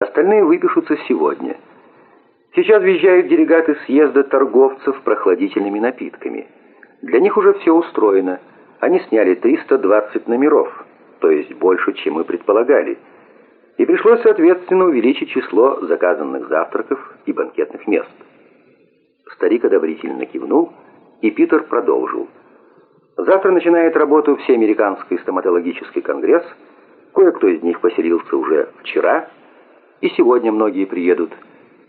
Остальные выпишутся сегодня. Сейчас въезжают делегаты съезда торговцев прохладительными напитками. Для них уже все устроено. Они сняли 320 номеров, то есть больше, чем мы предполагали. И пришлось, соответственно, увеличить число заказанных завтраков и банкетных мест. Старик одобрительно кивнул, и Питер продолжил. Завтра начинает работу Всеамериканский стоматологический конгресс. Кое-кто из них поселился уже вчера, и сегодня многие приедут.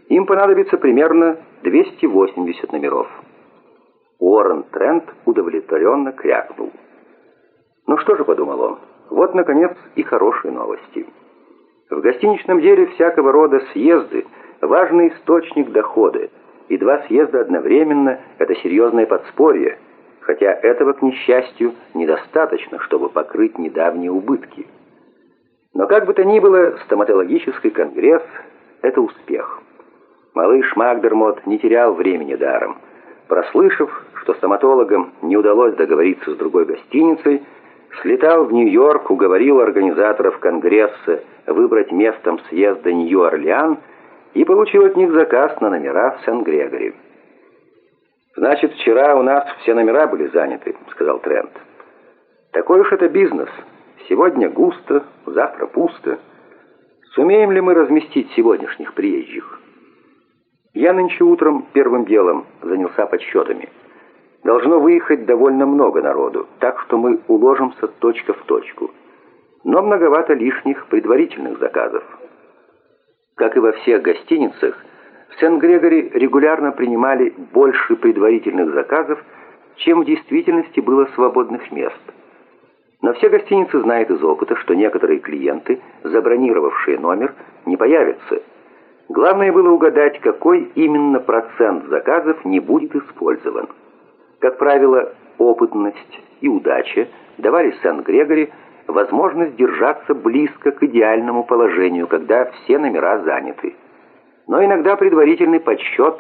Им понадобится примерно 280 номеров. Уоррен Трент удовлетворенно крякнул. Ну что же, подумал он, вот, наконец, и хорошие новости. В гостиничном деле всякого рода съезды – важный источник дохода, и два съезда одновременно – это серьезное подспорье, хотя этого, к несчастью, недостаточно, чтобы покрыть недавние убытки. Как бы то ни было, стоматологический конгресс – это успех. Малыш Магдермот не терял времени даром. Прослышав, что стоматологам не удалось договориться с другой гостиницей, слетал в Нью-Йорк, уговорил организаторов конгресса выбрать местом съезда Нью-Орлеан и получил от них заказ на номера в Сен-Грегори. «Значит, вчера у нас все номера были заняты», — сказал Трент. «Такой уж это бизнес. Сегодня густо, завтра пусто. Сумеем ли мы разместить сегодняшних приезжих?» Я нынче утром первым делом занялся подсчетами. Должно выехать довольно много народу, так что мы уложимся точка в точку. Но многовато лишних предварительных заказов. Как и во всех гостиницах, в Сен-Грегори регулярно принимали больше предварительных заказов, чем в действительности было свободных мест. Но все гостиницы знают из опыта, что некоторые клиенты, забронировавшие номер, не появятся. Главное было угадать, какой именно процент заказов не будет использован. Как правило, опытность и удача давали Сен-Грегори возможность держаться близко к идеальному положению, когда все номера заняты. Но иногда предварительный подсчет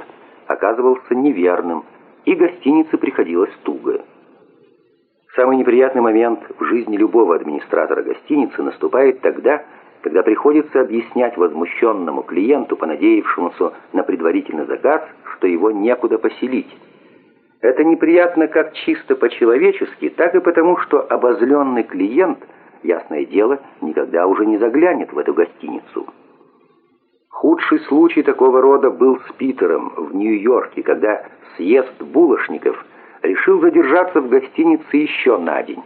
оказывался неверным, и гостинице приходилось туго. Самый неприятный момент в жизни любого администратора гостиницы наступает тогда, когда приходится объяснять возмущенному клиенту, понадеявшемуся на предварительный заказ, что его некуда поселить. Это неприятно как чисто по-человечески, так и потому, что обозленный клиент, ясное дело, никогда уже не заглянет в эту гостиницу. Худший случай такого рода был с Питером в Нью-Йорке, когда съезд булочников решил задержаться в гостинице еще на день,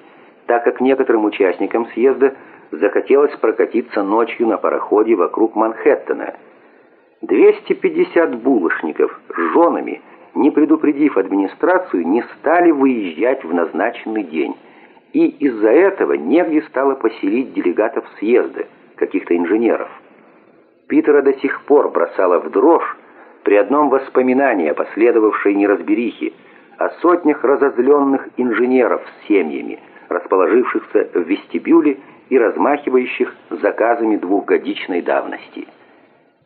так как некоторым участникам съезда захотелось прокатиться ночью на пароходе вокруг Манхэттена. 250 булочников с женами, не предупредив администрацию, не стали выезжать в назначенный день. И из-за этого негде стало поселить делегатов съезда, каких-то инженеров. Питера до сих пор бросала в дрожь при одном воспоминании о последовавшей неразберихе, о сотнях разозленных инженеров с семьями, расположившихся в вестибюле и размахивающих заказами двухгодичной давности.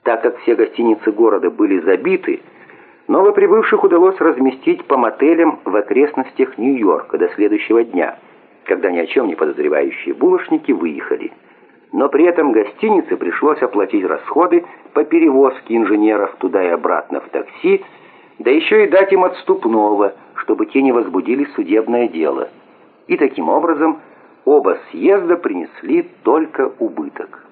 Так как все гостиницы города были забиты, новоприбывших удалось разместить по мотелям в окрестностях Нью-Йорка до следующего дня, когда ни о чем не подозревающие булочники выехали. Но при этом гостинице пришлось оплатить расходы по перевозке инженеров туда и обратно в такси, да еще и дать им отступного, чтобы те не возбудили судебное дело. И таким образом оба съезда принесли только убыток.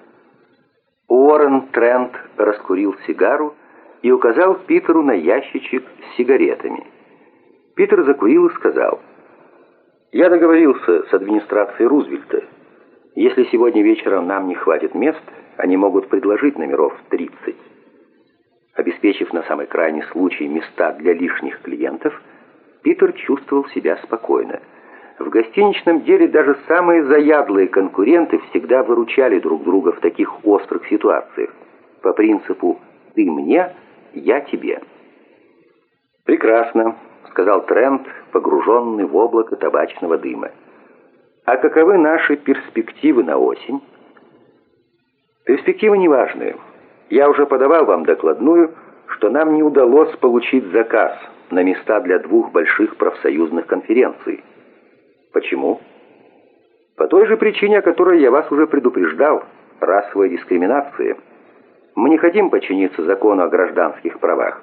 Уоррен Трент раскурил сигару и указал Питеру на ящичек с сигаретами. Питер закурил и сказал, «Я договорился с администрацией Рузвельта. Если сегодня вечером нам не хватит мест, они могут предложить номеров 30. Обеспечив на самый крайний случай места для лишних клиентов, Питер чувствовал себя спокойно. В гостиничном деле даже самые заядлые конкуренты всегда выручали друг друга в таких острых ситуациях. По принципу «ты мне, я тебе». «Прекрасно», — сказал Трент, погруженный в облако табачного дыма. «А каковы наши перспективы на осень?» «Перспективы неважные. Я уже подавал вам докладную, что нам не удалось получить заказ на места для двух больших профсоюзных конференций». Почему? По той же причине, о которой я вас уже предупреждал, расовая дискриминация. Мы не хотим подчиниться закону о гражданских правах.